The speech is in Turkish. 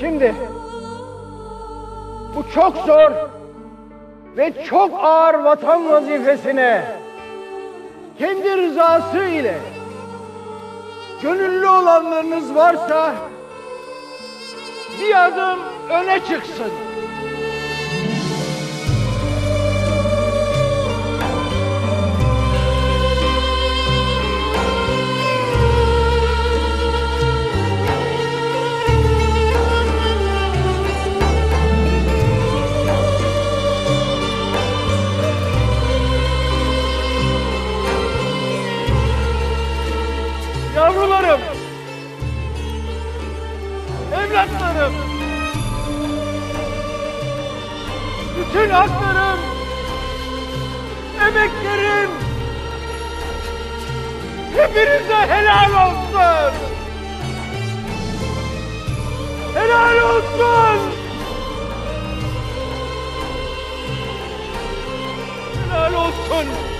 Şimdi bu çok zor ve çok ağır vatan vazifesine kendi rızası ile gönüllü olanlarınız varsa bir adım öne çıksın. Yavrularım, evlatlarım, bütün haklarım, emeklerim, hepinize helal olsun. Helal olsun. Helal olsun.